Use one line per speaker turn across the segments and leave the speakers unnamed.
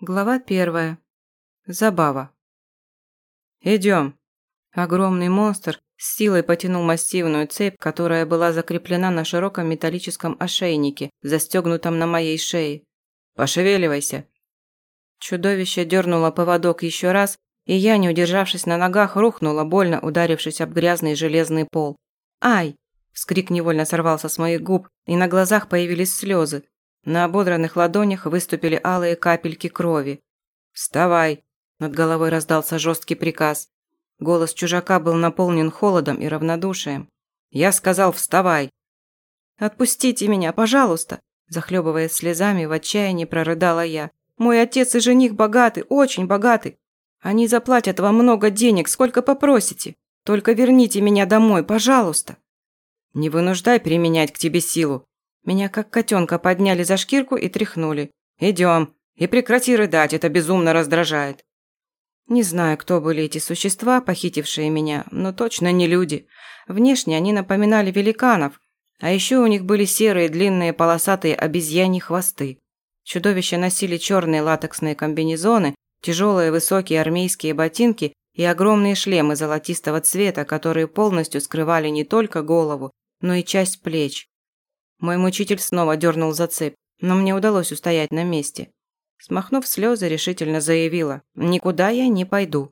Глава первая. Забава. «Идем». Огромный монстр с силой потянул массивную цепь, которая была закреплена на широком металлическом ошейнике, застегнутом на моей шее. «Пошевеливайся». Чудовище дернуло поводок еще раз, и я, не удержавшись на ногах, рухнула, больно ударившись об грязный железный пол. «Ай!» – вскрик невольно сорвался с моих губ, и на глазах появились слезы. На ободранных ладонях выступили алые капельки крови. «Вставай!» – над головой раздался жесткий приказ. Голос чужака был наполнен холодом и равнодушием. «Я сказал, вставай!» «Отпустите меня, пожалуйста!» Захлебываясь слезами, в отчаянии прорыдала я. «Мой отец и жених богаты, очень богаты. Они заплатят вам много денег, сколько попросите. Только верните меня домой, пожалуйста!» «Не вынуждай применять к тебе силу», меня как котенка подняли за шкирку и тряхнули. «Идем. И прекрати рыдать, это безумно раздражает». Не знаю, кто были эти существа, похитившие меня, но точно не люди. Внешне они напоминали великанов, а еще у них были серые длинные полосатые обезьяньи хвосты. Чудовища носили черные латексные комбинезоны, тяжелые высокие армейские ботинки и огромные шлемы золотистого цвета, которые полностью скрывали не только голову, но и часть плеч. Мой мучитель снова дернул за цепь, но мне удалось устоять на месте. Смахнув слезы, решительно заявила, «Никуда я не пойду».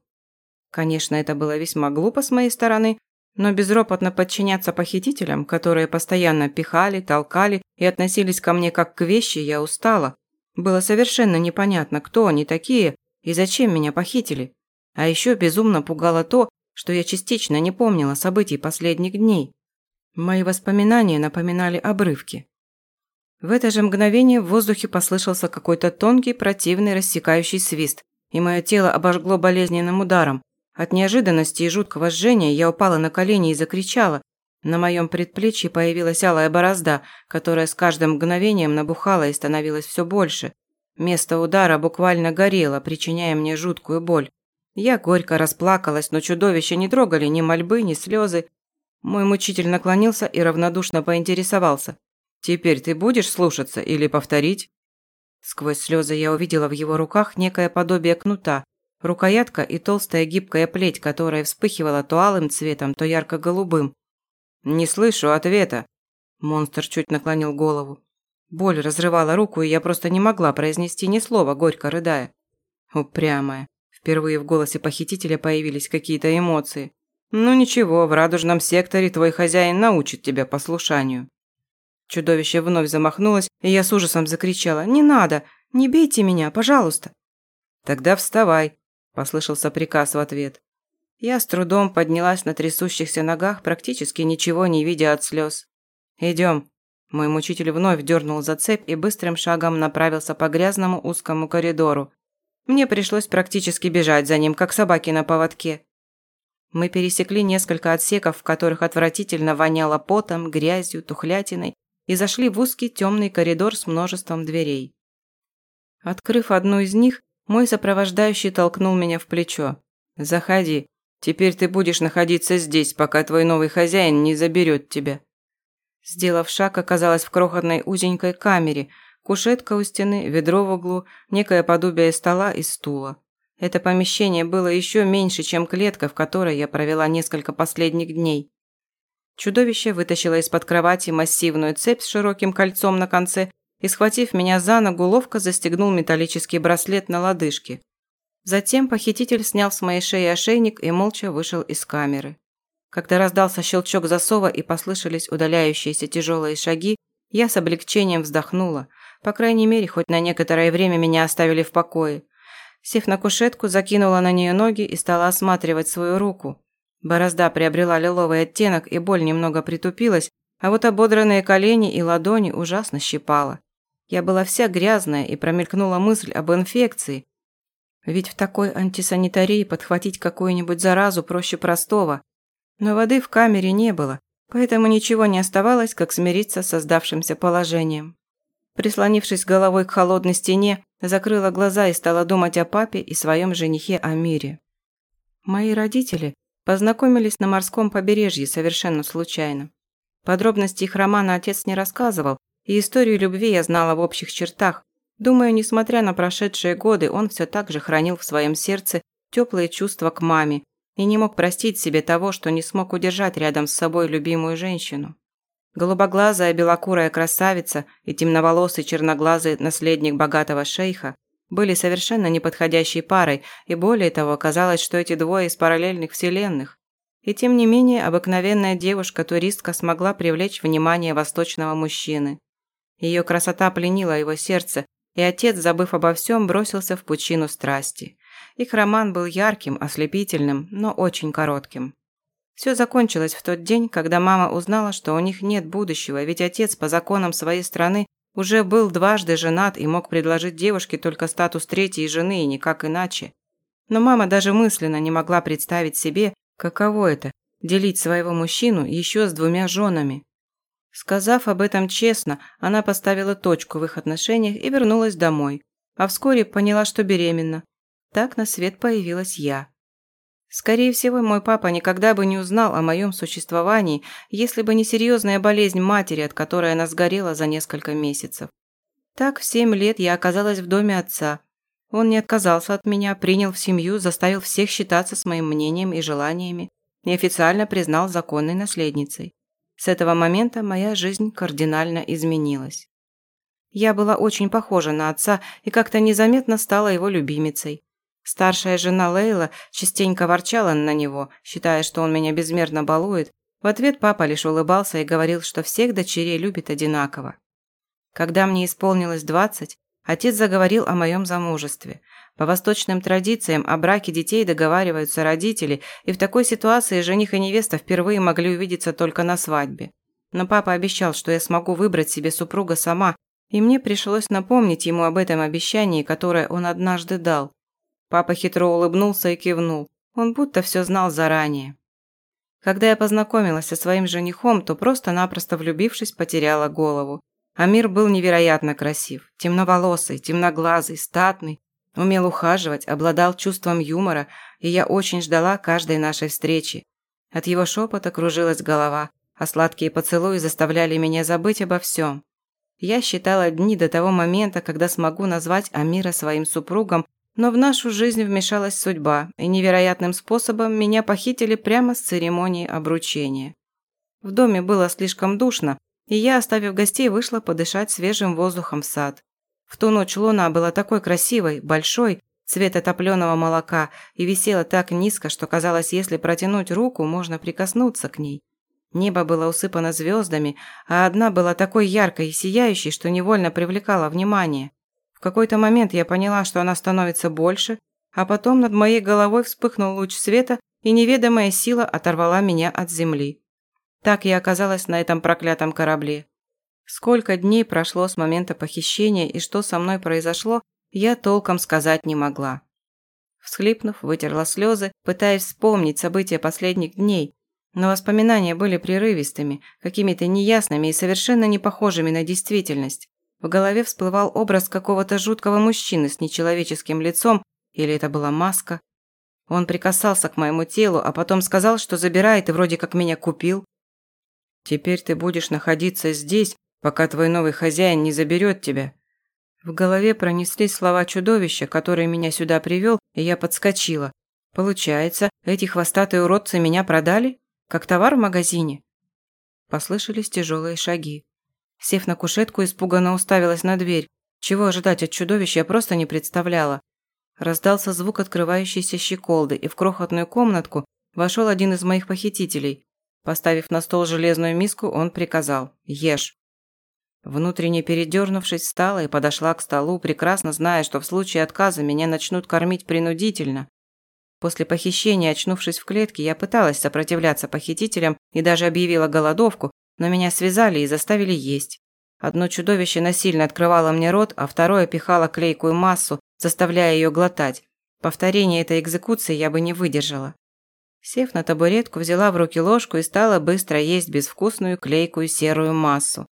Конечно, это было весьма глупо с моей стороны, но безропотно подчиняться похитителям, которые постоянно пихали, толкали и относились ко мне как к вещи, я устала. Было совершенно непонятно, кто они такие и зачем меня похитили. А еще безумно пугало то, что я частично не помнила событий последних дней. Мои воспоминания напоминали обрывки. В это же мгновение в воздухе послышался какой-то тонкий, противный, рассекающий свист, и мое тело обожгло болезненным ударом. От неожиданности и жуткого жжения я упала на колени и закричала. На моем предплечье появилась алая борозда, которая с каждым мгновением набухала и становилась все больше. Место удара буквально горело, причиняя мне жуткую боль. Я горько расплакалась, но чудовища не трогали ни мольбы, ни слезы, мой мучитель наклонился и равнодушно поинтересовался. «Теперь ты будешь слушаться или повторить?» Сквозь слезы я увидела в его руках некое подобие кнута, рукоятка и толстая гибкая плеть, которая вспыхивала то алым цветом, то ярко-голубым. «Не слышу ответа!» Монстр чуть наклонил голову. Боль разрывала руку, и я просто не могла произнести ни слова, горько рыдая. Упрямая. Впервые в голосе похитителя появились какие-то эмоции. «Ну ничего, в радужном секторе твой хозяин научит тебя послушанию». Чудовище вновь замахнулось, и я с ужасом закричала «Не надо! Не бейте меня, пожалуйста!» «Тогда вставай!» – послышался приказ в ответ. Я с трудом поднялась на трясущихся ногах, практически ничего не видя от слез. «Идем!» Мой мучитель вновь дернул за цепь и быстрым шагом направился по грязному узкому коридору. Мне пришлось практически бежать за ним, как собаки на поводке. Мы пересекли несколько отсеков, в которых отвратительно воняло потом, грязью, тухлятиной, и зашли в узкий темный коридор с множеством дверей. Открыв одну из них, мой сопровождающий толкнул меня в плечо. «Заходи. Теперь ты будешь находиться здесь, пока твой новый хозяин не заберет тебя». Сделав шаг, оказалась в крохотной узенькой камере, кушетка у стены, ведро в углу, некое подобие стола и стула. Это помещение было еще меньше, чем клетка, в которой я провела несколько последних дней. Чудовище вытащило из-под кровати массивную цепь с широким кольцом на конце и, схватив меня за ногу, ловко застегнул металлический браслет на лодыжке. Затем похититель снял с моей шеи ошейник и молча вышел из камеры. Когда раздался щелчок засова и послышались удаляющиеся тяжелые шаги, я с облегчением вздохнула. По крайней мере, хоть на некоторое время меня оставили в покое. Сев на кушетку, закинула на нее ноги и стала осматривать свою руку. Борозда приобрела лиловый оттенок и боль немного притупилась, а вот ободранные колени и ладони ужасно щипала. Я была вся грязная и промелькнула мысль об инфекции. Ведь в такой антисанитарии подхватить какую-нибудь заразу проще простого. Но воды в камере не было, поэтому ничего не оставалось, как смириться с создавшимся положением. Прислонившись головой к холодной стене, закрыла глаза и стала думать о папе и своем женихе Амире. Мои родители познакомились на морском побережье совершенно случайно. Подробности их романа отец не рассказывал, и историю любви я знала в общих чертах, Думаю, несмотря на прошедшие годы, он все так же хранил в своем сердце теплые чувства к маме и не мог простить себе того, что не смог удержать рядом с собой любимую женщину. Голубоглазая белокурая красавица и темноволосый черноглазый наследник богатого шейха были совершенно неподходящей парой, и более того, казалось, что эти двое из параллельных вселенных. И тем не менее, обыкновенная девушка-туристка смогла привлечь внимание восточного мужчины. Ее красота пленила его сердце, и отец, забыв обо всем, бросился в пучину страсти. Их роман был ярким, ослепительным, но очень коротким. Все закончилось в тот день, когда мама узнала, что у них нет будущего, ведь отец по законам своей страны уже был дважды женат и мог предложить девушке только статус третьей жены и никак иначе. Но мама даже мысленно не могла представить себе, каково это – делить своего мужчину еще с двумя женами. Сказав об этом честно, она поставила точку в их отношениях и вернулась домой, а вскоре поняла, что беременна. Так на свет появилась я. Скорее всего, мой папа никогда бы не узнал о моем существовании, если бы не серьезная болезнь матери, от которой она сгорела за несколько месяцев. Так в семь лет я оказалась в доме отца. Он не отказался от меня, принял в семью, заставил всех считаться с моим мнением и желаниями и официально признал законной наследницей. С этого момента моя жизнь кардинально изменилась. Я была очень похожа на отца и как-то незаметно стала его любимицей. Старшая жена Лейла частенько ворчала на него, считая, что он меня безмерно балует. В ответ папа лишь улыбался и говорил, что всех дочерей любит одинаково. Когда мне исполнилось двадцать, отец заговорил о моем замужестве. По восточным традициям о браке детей договариваются родители, и в такой ситуации жених и невеста впервые могли увидеться только на свадьбе. Но папа обещал, что я смогу выбрать себе супруга сама, и мне пришлось напомнить ему об этом обещании, которое он однажды дал. Папа хитро улыбнулся и кивнул. Он будто все знал заранее. Когда я познакомилась со своим женихом, то просто-напросто влюбившись, потеряла голову. Амир был невероятно красив. Темноволосый, темноглазый, статный. Умел ухаживать, обладал чувством юмора, и я очень ждала каждой нашей встречи. От его шепота кружилась голова, а сладкие поцелуи заставляли меня забыть обо всем. Я считала дни до того момента, когда смогу назвать Амира своим супругом но в нашу жизнь вмешалась судьба, и невероятным способом меня похитили прямо с церемонии обручения. В доме было слишком душно, и я, оставив гостей, вышла подышать свежим воздухом в сад. В ту ночь луна была такой красивой, большой, цвета топленого молока, и висела так низко, что казалось, если протянуть руку, можно прикоснуться к ней. Небо было усыпано звездами, а одна была такой яркой и сияющей, что невольно привлекала внимание какой-то момент я поняла, что она становится больше, а потом над моей головой вспыхнул луч света, и неведомая сила оторвала меня от земли. Так я оказалась на этом проклятом корабле. Сколько дней прошло с момента похищения и что со мной произошло, я толком сказать не могла. Всхлипнув, вытерла слезы, пытаясь вспомнить события последних дней, но воспоминания были прерывистыми, какими-то неясными и совершенно не похожими на действительность. В голове всплывал образ какого-то жуткого мужчины с нечеловеческим лицом, или это была маска. Он прикасался к моему телу, а потом сказал, что забирает и вроде как меня купил. «Теперь ты будешь находиться здесь, пока твой новый хозяин не заберет тебя». В голове пронеслись слова чудовища, который меня сюда привел, и я подскочила. Получается, эти хвостатые уродцы меня продали? Как товар в магазине? Послышались тяжелые шаги. Сев на кушетку, испуганно уставилась на дверь. Чего ожидать от чудовища я просто не представляла. Раздался звук открывающейся щеколды, и в крохотную комнатку вошел один из моих похитителей. Поставив на стол железную миску, он приказал «Ешь». Внутренне передернувшись, встала и подошла к столу, прекрасно зная, что в случае отказа меня начнут кормить принудительно. После похищения, очнувшись в клетке, я пыталась сопротивляться похитителям и даже объявила голодовку, но меня связали и заставили есть. Одно чудовище насильно открывало мне рот, а второе пихало клейкую массу, заставляя ее глотать. Повторение этой экзекуции я бы не выдержала. Сев на табуретку, взяла в руки ложку и стала быстро есть безвкусную клейкую серую массу.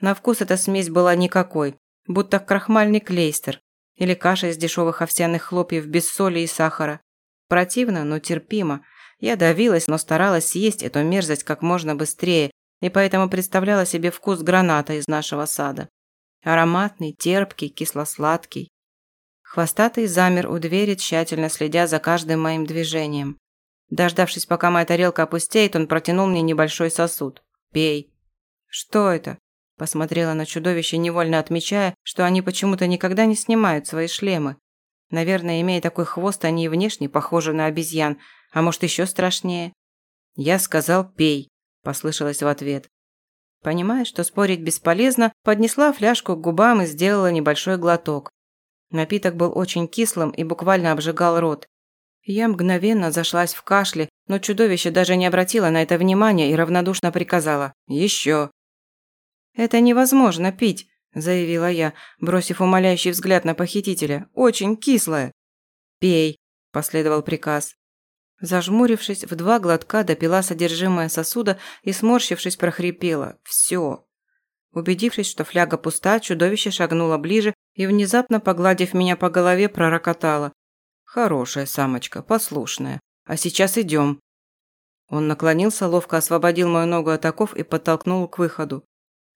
На вкус эта смесь была никакой, будто крахмальный клейстер или каша из дешевых овсяных хлопьев без соли и сахара. Противно, но терпимо. Я давилась, но старалась съесть эту мерзость как можно быстрее, и поэтому представляла себе вкус граната из нашего сада. Ароматный, терпкий, кисло-сладкий. Хвостатый замер у двери, тщательно следя за каждым моим движением. Дождавшись, пока моя тарелка опустеет, он протянул мне небольшой сосуд. «Пей». «Что это?» Посмотрела на чудовище, невольно отмечая, что они почему-то никогда не снимают свои шлемы. Наверное, имея такой хвост, они и внешне похожи на обезьян, а может еще страшнее. «Я сказал, пей», – послышалось в ответ. Понимая, что спорить бесполезно, поднесла фляжку к губам и сделала небольшой глоток. Напиток был очень кислым и буквально обжигал рот. Я мгновенно зашлась в кашле, но чудовище даже не обратило на это внимания и равнодушно приказала «Еще». «Это невозможно пить», – заявила я, бросив умоляющий взгляд на похитителя. «Очень кислое». «Пей», – последовал приказ. Зажмурившись, в два глотка допила содержимое сосуда и, сморщившись, прохрипела. «Все». Убедившись, что фляга пуста, чудовище шагнуло ближе и, внезапно погладив меня по голове, пророкотало. «Хорошая самочка, послушная. А сейчас идем». Он наклонился, ловко освободил мою ногу от оков и подтолкнул к выходу.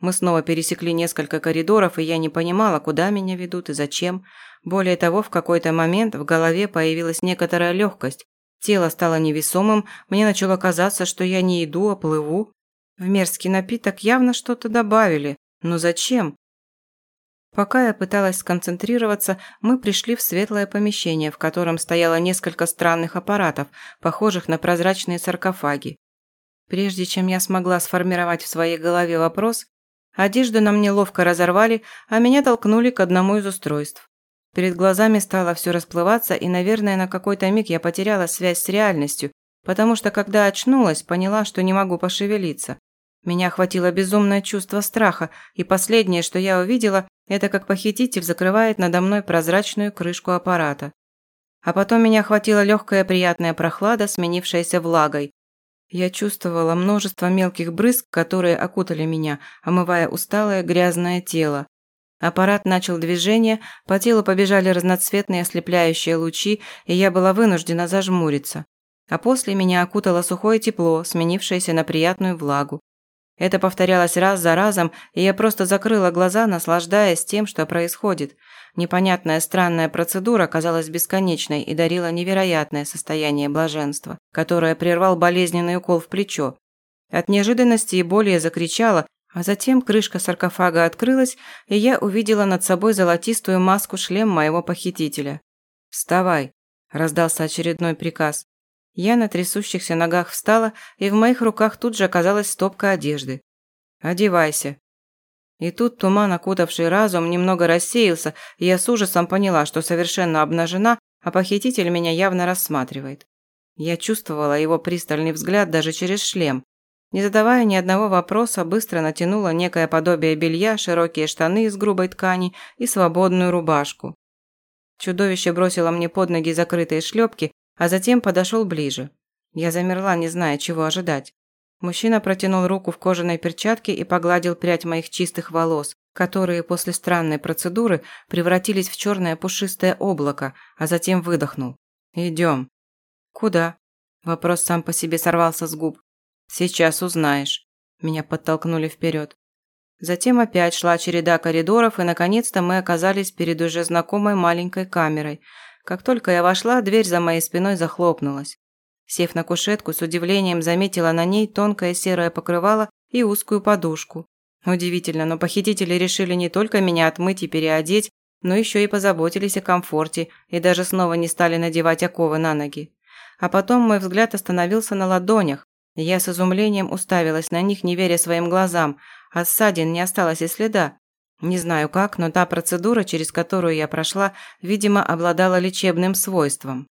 Мы снова пересекли несколько коридоров, и я не понимала, куда меня ведут и зачем. Более того, в какой-то момент в голове появилась некоторая легкость, Тело стало невесомым, мне начало казаться, что я не иду, а плыву. В мерзкий напиток явно что-то добавили. Но зачем? Пока я пыталась сконцентрироваться, мы пришли в светлое помещение, в котором стояло несколько странных аппаратов, похожих на прозрачные саркофаги. Прежде чем я смогла сформировать в своей голове вопрос, одежду на мне ловко разорвали, а меня толкнули к одному из устройств. Перед глазами стало все расплываться, и, наверное, на какой-то миг я потеряла связь с реальностью, потому что, когда очнулась, поняла, что не могу пошевелиться. Меня охватило безумное чувство страха, и последнее, что я увидела, это как похититель закрывает надо мной прозрачную крышку аппарата. А потом меня охватила легкая приятная прохлада, сменившаяся влагой. Я чувствовала множество мелких брызг, которые окутали меня, омывая усталое грязное тело. Аппарат начал движение, по телу побежали разноцветные ослепляющие лучи, и я была вынуждена зажмуриться. А после меня окутало сухое тепло, сменившееся на приятную влагу. Это повторялось раз за разом, и я просто закрыла глаза, наслаждаясь тем, что происходит. Непонятная странная процедура казалась бесконечной и дарила невероятное состояние блаженства, которое прервал болезненный укол в плечо. От неожиданности и боли я закричала, а затем крышка саркофага открылась, и я увидела над собой золотистую маску-шлем моего похитителя. «Вставай!» – раздался очередной приказ. Я на трясущихся ногах встала, и в моих руках тут же оказалась стопка одежды. «Одевайся!» И тут туман, окутавший разум, немного рассеялся, и я с ужасом поняла, что совершенно обнажена, а похититель меня явно рассматривает. Я чувствовала его пристальный взгляд даже через шлем, не задавая ни одного вопроса, быстро натянула некое подобие белья, широкие штаны из грубой ткани и свободную рубашку. Чудовище бросило мне под ноги закрытые шлепки, а затем подошел ближе. Я замерла, не зная, чего ожидать. Мужчина протянул руку в кожаной перчатке и погладил прядь моих чистых волос, которые после странной процедуры превратились в черное пушистое облако, а затем выдохнул. «Идем». «Куда?» Вопрос сам по себе сорвался с губ. «Сейчас узнаешь». Меня подтолкнули вперед. Затем опять шла череда коридоров, и наконец-то мы оказались перед уже знакомой маленькой камерой. Как только я вошла, дверь за моей спиной захлопнулась. Сев на кушетку, с удивлением заметила на ней тонкое серое покрывало и узкую подушку. Удивительно, но похитители решили не только меня отмыть и переодеть, но еще и позаботились о комфорте и даже снова не стали надевать оковы на ноги. А потом мой взгляд остановился на ладонях, я с изумлением уставилась на них, не веря своим глазам, а ссадин не осталось и следа. Не знаю как, но та процедура, через которую я прошла, видимо, обладала лечебным свойством.